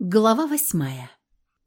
Глава восьмая.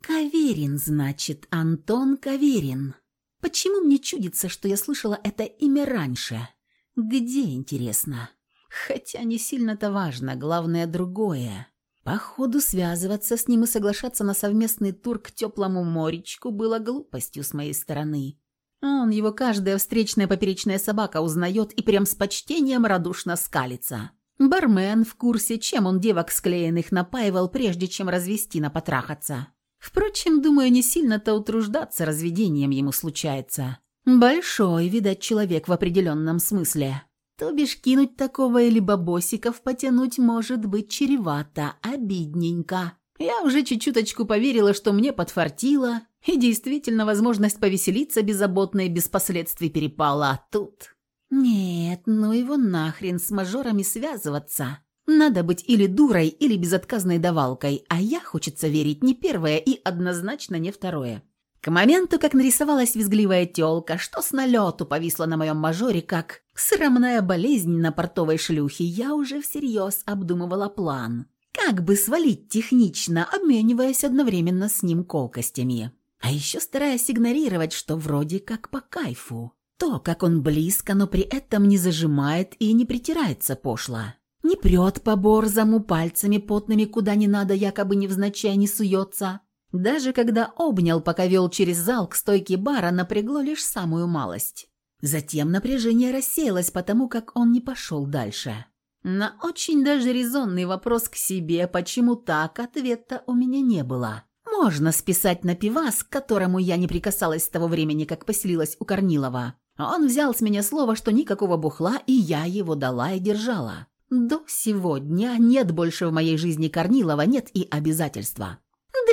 Каверин, значит, Антон Каверин. Почему мне чудится, что я слышала это имя раньше? Где, интересно? Хотя не сильно-то важно, главное другое. Походу, связываться с ним и соглашаться на совместный тур к теплому моречку было глупостью с моей стороны. Он его каждая встречная поперечная собака узнает и прям с почтением радушно скалится. Бармен в курсе, чем он девок склеенных напаивал, прежде чем развести на потрахаться. Впрочем, думаю, не сильно-то утруждаться разведением ему случается. Большой, видать, человек в определенном смысле. То бишь кинуть такого или бабосиков потянуть может быть чревато, обидненько. Я уже чуть-чуточку поверила, что мне подфартило, и действительно возможность повеселиться беззаботно и без последствий перепала, а тут... Нет, ну его нахрен с мажорами связываться. Надо быть или дурой, или безотказной давалкой, а я, хочется верить, не первое и однозначно не второе. К моменту, как нарисовалась визгливая тёлка, что с налету повисла на моем мажоре, как срамная болезнь на портовой шлюхе, я уже всерьез обдумывала план. Как бы свалить технично, обмениваясь одновременно с ним колкостями. А еще стараясь игнорировать, что вроде как по кайфу. То, как он близко, но при этом не зажимает и не притирается пошло. Не прет по борзому пальцами потными куда не надо, якобы невзначай не суется. Даже когда обнял, пока вел через зал к стойке бара, напрягло лишь самую малость. Затем напряжение рассеялось, потому как он не пошел дальше. На очень даже резонный вопрос к себе, почему так, ответа у меня не было. Можно списать на пивас, к которому я не прикасалась с того времени, как поселилась у Корнилова. Он взял с меня слово, что никакого бухла, и я его дала и держала. До сегодня нет больше в моей жизни Корнилова, нет и обязательства.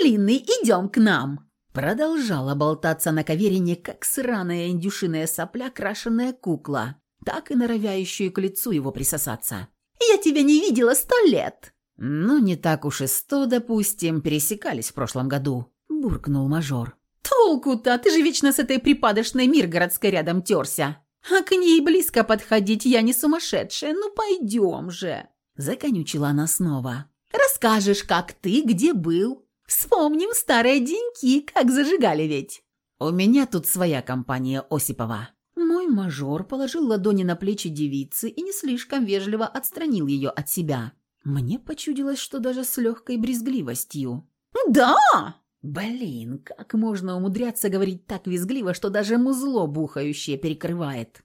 «Длинный, идем к нам!» Продолжала болтаться на каверине, как сраная индюшиная сопля, крашеная кукла, так и норовяющую к лицу его присосаться. «Я тебя не видела сто лет!» «Ну, не так уж и сто, допустим, пересекались в прошлом году», – буркнул мажор. «Толку-то, ты же вечно с этой припадочной Миргородской рядом терся. А к ней близко подходить я не сумасшедшая, ну пойдем же!» Законючила она снова. «Расскажешь, как ты, где был. Вспомним старые деньки, как зажигали ведь». «У меня тут своя компания Осипова». Мой мажор положил ладони на плечи девицы и не слишком вежливо отстранил ее от себя. Мне почудилось, что даже с легкой брезгливостью. «Да!» Блин, как можно умудряться говорить так визгливо, что даже музло бухающее перекрывает?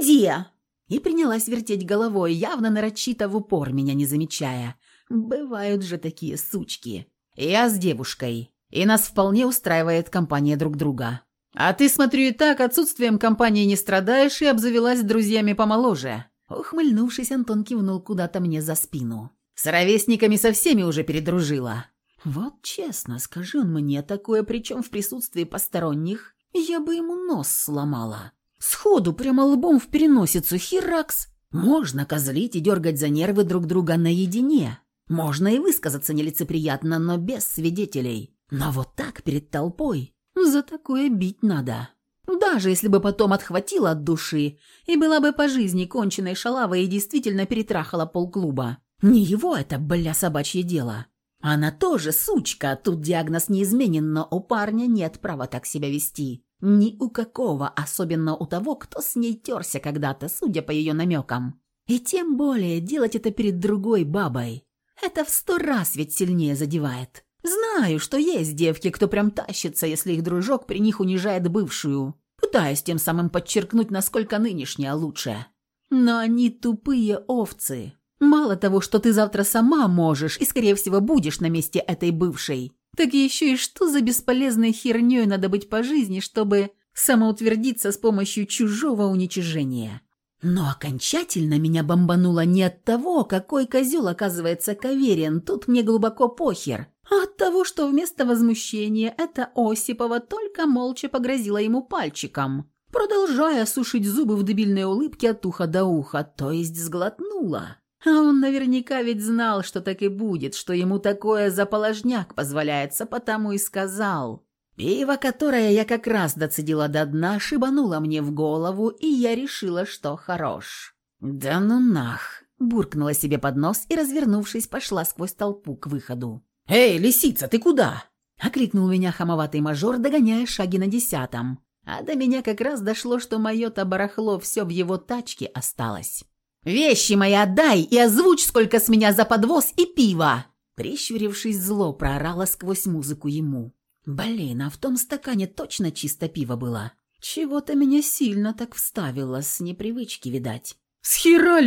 «Где?» И принялась вертеть головой, явно нарочито в упор, меня не замечая. Бывают же такие сучки. Я с девушкой, и нас вполне устраивает компания друг друга. А ты, смотрю, и так отсутствием компании не страдаешь и обзавелась друзьями помоложе. Ухмыльнувшись, Антон кивнул куда-то мне за спину. С ровесниками со всеми уже передружила. Вот честно, скажи он мне такое, причем в присутствии посторонних, я бы ему нос сломала. Сходу прямо лбом в переносицу, херакс. Можно козлить и дергать за нервы друг друга наедине. Можно и высказаться нелицеприятно, но без свидетелей. Но вот так перед толпой. За такое бить надо. Даже если бы потом отхватила от души и была бы по жизни конченной шалавой и действительно перетрахала полклуба. Не его это, бля, собачье дело. Она тоже сучка, тут диагноз не изменен, но у парня нет права так себя вести. Ни у какого, особенно у того, кто с ней терся когда-то, судя по ее намекам. И тем более делать это перед другой бабой. Это в сто раз ведь сильнее задевает. Знаю, что есть девки, кто прям тащится, если их дружок при них унижает бывшую, пытаясь тем самым подчеркнуть, насколько нынешняя лучше. Но они тупые овцы, Мало того, что ты завтра сама можешь и, скорее всего, будешь на месте этой бывшей, так еще и что за бесполезной херней надо быть по жизни, чтобы самоутвердиться с помощью чужого уничижения. Но окончательно меня бомбануло не от того, какой козел оказывается каверен, тут мне глубоко похер, а от того, что вместо возмущения эта Осипова только молча погрозила ему пальчиком, продолжая сушить зубы в дебильной улыбке от уха до уха, то есть сглотнула. А он наверняка ведь знал, что так и будет, что ему такое за положняк позволяется, потому и сказал. Пиво, которое я как раз доцедила до дна, шибануло мне в голову, и я решила, что хорош. «Да ну нах!» – буркнула себе под нос и, развернувшись, пошла сквозь толпу к выходу. «Эй, лисица, ты куда?» – окликнул меня хамоватый мажор, догоняя шаги на десятом. А до меня как раз дошло, что мое-то барахло все в его тачке осталось. «Вещи мои отдай и озвучь, сколько с меня за подвоз и пиво!» Прищурившись зло, проорала сквозь музыку ему. «Блин, а в том стакане точно чисто пиво было. Чего-то меня сильно так вставило, с непривычки, видать». «С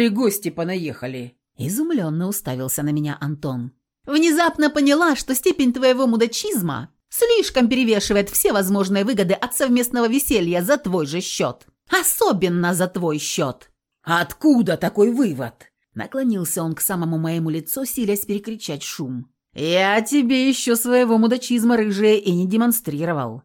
гости понаехали?» Изумленно уставился на меня Антон. «Внезапно поняла, что степень твоего мудачизма слишком перевешивает все возможные выгоды от совместного веселья за твой же счет. Особенно за твой счет». «Откуда такой вывод?» Наклонился он к самому моему лицу, силясь перекричать шум. «Я тебе еще своего мудачизма рыжие и не демонстрировал».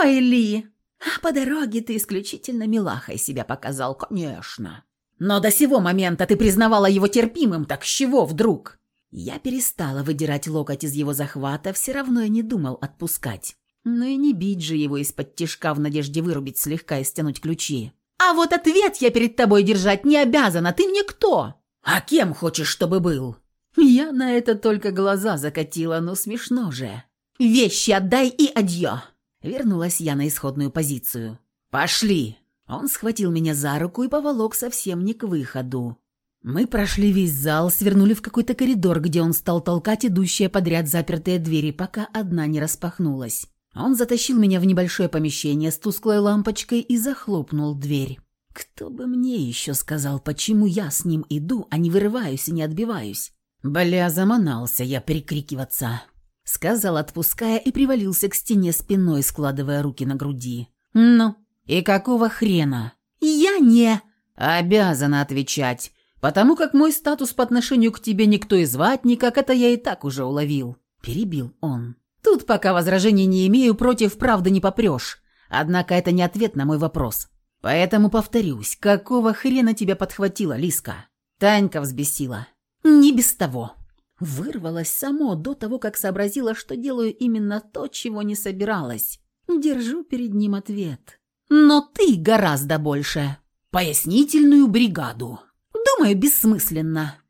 «Ой, Ли! А по дороге ты исключительно милахой себя показал, конечно. Но до сего момента ты признавала его терпимым, так с чего вдруг?» Я перестала выдирать локоть из его захвата, все равно я не думал отпускать. Но и не бить же его из-под тишка в надежде вырубить слегка и стянуть ключи. «А вот ответ я перед тобой держать не обязана, ты мне кто?» «А кем хочешь, чтобы был?» Я на это только глаза закатила, но смешно же. «Вещи отдай и адьё!» Вернулась я на исходную позицию. «Пошли!» Он схватил меня за руку и поволок совсем не к выходу. Мы прошли весь зал, свернули в какой-то коридор, где он стал толкать идущие подряд запертые двери, пока одна не распахнулась. Он затащил меня в небольшое помещение с тусклой лампочкой и захлопнул дверь. Кто бы мне еще сказал, почему я с ним иду, а не вырываюсь и не отбиваюсь? Бля, заманался я перекрикиваться. Сказал, отпуская, и привалился к стене спиной, складывая руки на груди. «Ну, и какого хрена?» «Я не...» «Обязана отвечать, потому как мой статус по отношению к тебе никто и звать никак, это я и так уже уловил». Перебил он. «Тут пока возражений не имею, против правды не попрешь. Однако это не ответ на мой вопрос. Поэтому повторюсь, какого хрена тебя подхватила Лиска? Танька взбесила. Не без того. Вырвалась само до того, как сообразила, что делаю именно то, чего не собиралась. Держу перед ним ответ. Но ты гораздо больше. Пояснительную бригаду. Думаю, бессмысленно.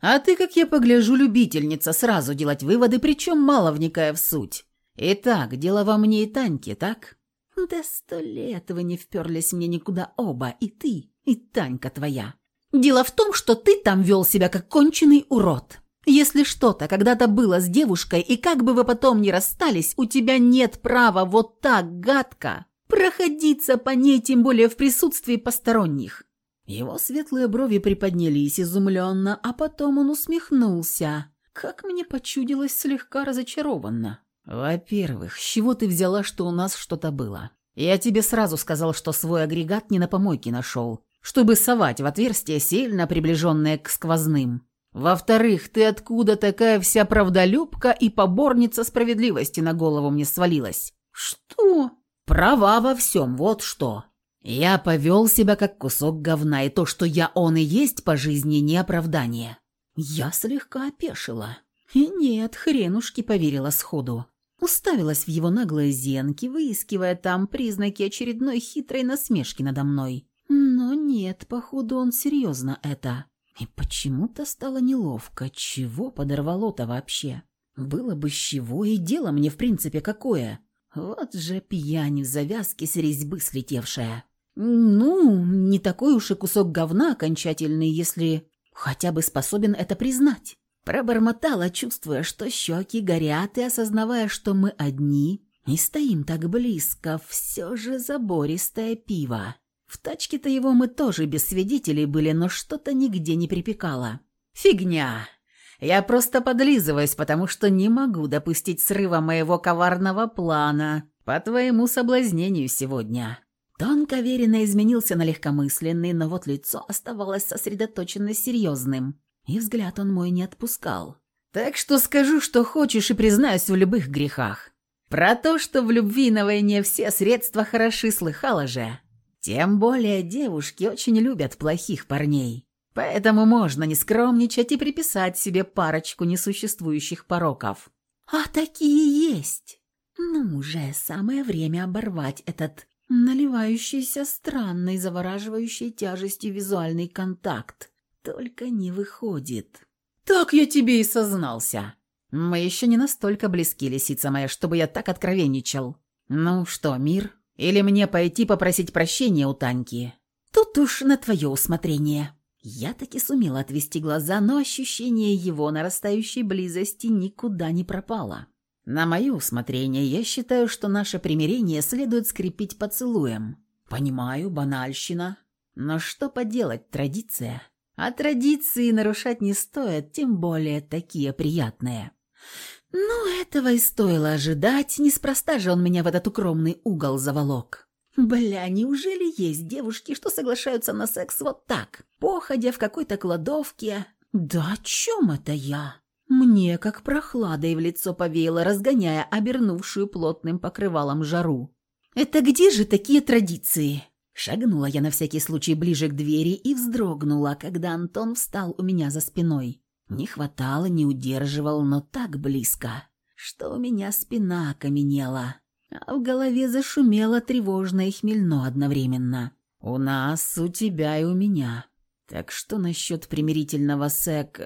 А ты, как я погляжу, любительница сразу делать выводы, причем мало вникая в суть. Итак, дело во мне и Таньке, так? Да сто лет вы не вперлись мне никуда оба, и ты, и Танька твоя. Дело в том, что ты там вел себя как конченый урод. Если что-то когда-то было с девушкой, и как бы вы потом ни расстались, у тебя нет права вот так гадко проходиться по ней, тем более в присутствии посторонних». Его светлые брови приподнялись изумленно, а потом он усмехнулся. Как мне почудилось слегка разочарованно. «Во-первых, с чего ты взяла, что у нас что-то было? Я тебе сразу сказал, что свой агрегат не на помойке нашел, чтобы совать в отверстие, сильно приближенное к сквозным. Во-вторых, ты откуда такая вся правдолюбка и поборница справедливости на голову мне свалилась? Что? Права во всем, вот что. Я повел себя как кусок говна, и то, что я он и есть по жизни, не оправдание. Я слегка опешила. И нет, хренушки поверила сходу. Уставилась в его наглые зенки, выискивая там признаки очередной хитрой насмешки надо мной. Но нет, походу он серьезно это. И почему-то стало неловко. Чего подорвало-то вообще? Было бы с чего, и дело мне в принципе какое. Вот же пьянь в завязке с резьбы слетевшая. Ну, не такой уж и кусок говна окончательный, если хотя бы способен это признать. Пробормотала, чувствуя, что щеки горят, и осознавая, что мы одни, и стоим так близко, все же забористое пиво. В тачке-то его мы тоже без свидетелей были, но что-то нигде не припекало. «Фигня! Я просто подлизываюсь, потому что не могу допустить срыва моего коварного плана по твоему соблазнению сегодня». Тон Каверина изменился на легкомысленный, но вот лицо оставалось сосредоточенно серьезным и взгляд он мой не отпускал. Так что скажу, что хочешь, и признаюсь в любых грехах. Про то, что в любви на войне все средства хороши, слыхала же. Тем более девушки очень любят плохих парней. Поэтому можно не скромничать и приписать себе парочку несуществующих пороков. А такие есть. Ну, уже самое время оборвать этот наливающийся странной, завораживающей тяжестью визуальный контакт только не выходит. Так я тебе и сознался. Мы еще не настолько близки, лисица моя, чтобы я так откровенничал. Ну что, мир? Или мне пойти попросить прощения у Таньки? Тут уж на твое усмотрение. Я таки сумела отвести глаза, но ощущение его нарастающей близости никуда не пропало. На мое усмотрение я считаю, что наше примирение следует скрепить поцелуем. Понимаю, банальщина. Но что поделать, традиция. А традиции нарушать не стоит, тем более такие приятные. Ну, этого и стоило ожидать, неспроста же он меня в этот укромный угол заволок. Бля, неужели есть девушки, что соглашаются на секс вот так, походя в какой-то кладовке? Да о чем это я? Мне как прохладой в лицо повеяло, разгоняя обернувшую плотным покрывалом жару. «Это где же такие традиции?» Шагнула я на всякий случай ближе к двери и вздрогнула, когда Антон встал у меня за спиной. Не хватало, не удерживал, но так близко, что у меня спина окаменела, а в голове зашумело тревожно и хмельно одновременно. «У нас, у тебя и у меня. Так что насчет примирительного сек...»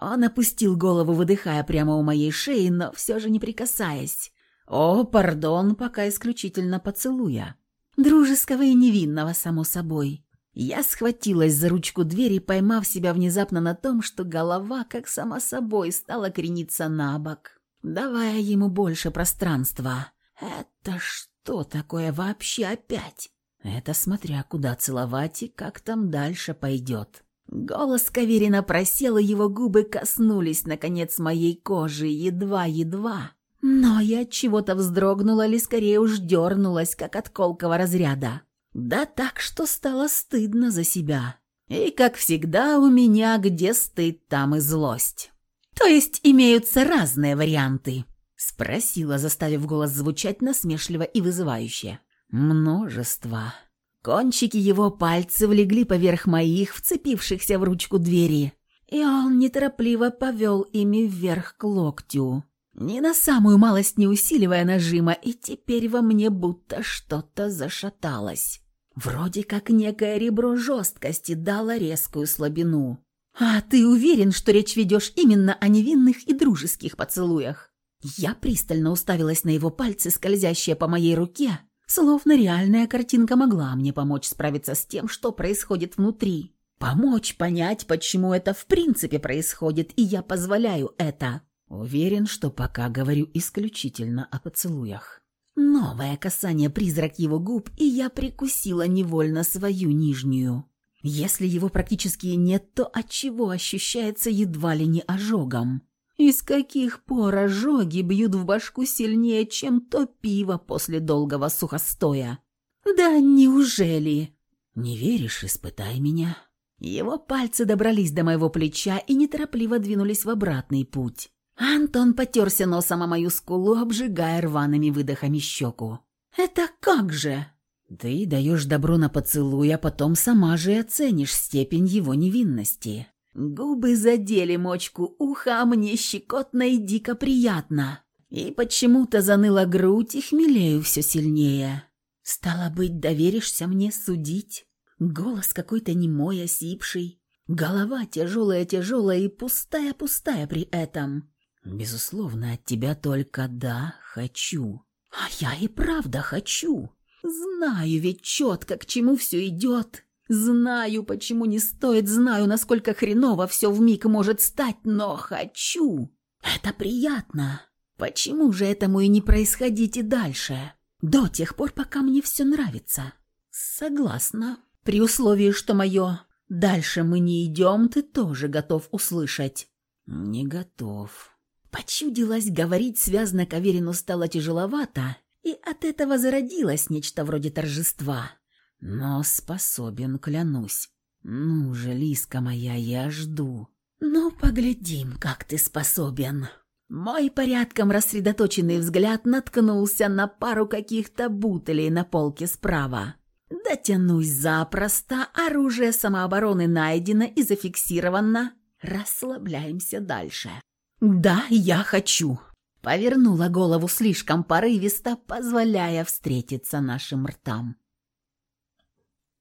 Он опустил голову, выдыхая прямо у моей шеи, но все же не прикасаясь. «О, пардон, пока исключительно поцелуя». Дружеского и невинного, само собой. Я схватилась за ручку двери, поймав себя внезапно на том, что голова, как сама собой, стала крениться на бок, давая ему больше пространства. Это что такое вообще опять? Это смотря куда целовать и как там дальше пойдет. Голос Каверина просел, и его губы коснулись, наконец, моей кожи, едва-едва. Но я чего-то вздрогнула или скорее уж дернулась, как от колкого разряда. Да так, что стало стыдно за себя. И, как всегда, у меня где стыд, там и злость. То есть имеются разные варианты? Спросила, заставив голос звучать насмешливо и вызывающе. Множество. Кончики его пальцев легли поверх моих, вцепившихся в ручку двери, и он неторопливо повел ими вверх к локтю. Ни на самую малость не усиливая нажима, и теперь во мне будто что-то зашаталось. Вроде как некое ребро жесткости дало резкую слабину. «А ты уверен, что речь ведешь именно о невинных и дружеских поцелуях?» Я пристально уставилась на его пальцы, скользящие по моей руке, словно реальная картинка могла мне помочь справиться с тем, что происходит внутри. Помочь понять, почему это в принципе происходит, и я позволяю это. Уверен, что пока говорю исключительно о поцелуях. Новое касание призрак его губ, и я прикусила невольно свою нижнюю. Если его практически нет, то от чего ощущается едва ли не ожогом? Из каких пор ожоги бьют в башку сильнее, чем то пиво после долгого сухостоя? Да неужели? Не веришь, испытай меня. Его пальцы добрались до моего плеча и неторопливо двинулись в обратный путь. Антон потерся носом о мою скулу, обжигая рваными выдохами щеку. «Это как же?» «Ты даешь добро на поцелуй, а потом сама же оценишь степень его невинности». Губы задели мочку уха, а мне щекотно и дико приятно. И почему-то заныла грудь и хмелею все сильнее. «Стало быть, доверишься мне судить?» Голос какой-то немой, осипший. Голова тяжелая-тяжелая и пустая-пустая при этом. Безусловно, от тебя только «да, хочу». А я и правда хочу. Знаю ведь четко, к чему все идет. Знаю, почему не стоит, знаю, насколько хреново все вмиг может стать, но хочу. Это приятно. Почему же этому и не происходить и дальше? До тех пор, пока мне все нравится. Согласна. При условии, что мое «дальше мы не идем» ты тоже готов услышать. Не готов. Почудилось говорить связно Каверину стало тяжеловато, и от этого зародилось нечто вроде торжества. Но способен, клянусь. Ну же, Лиска моя, я жду. Ну, поглядим, как ты способен. Мой порядком рассредоточенный взгляд наткнулся на пару каких-то бутылей на полке справа. Дотянусь запросто, оружие самообороны найдено и зафиксировано. Расслабляемся дальше. «Да, я хочу!» Повернула голову слишком порывисто, позволяя встретиться нашим ртам.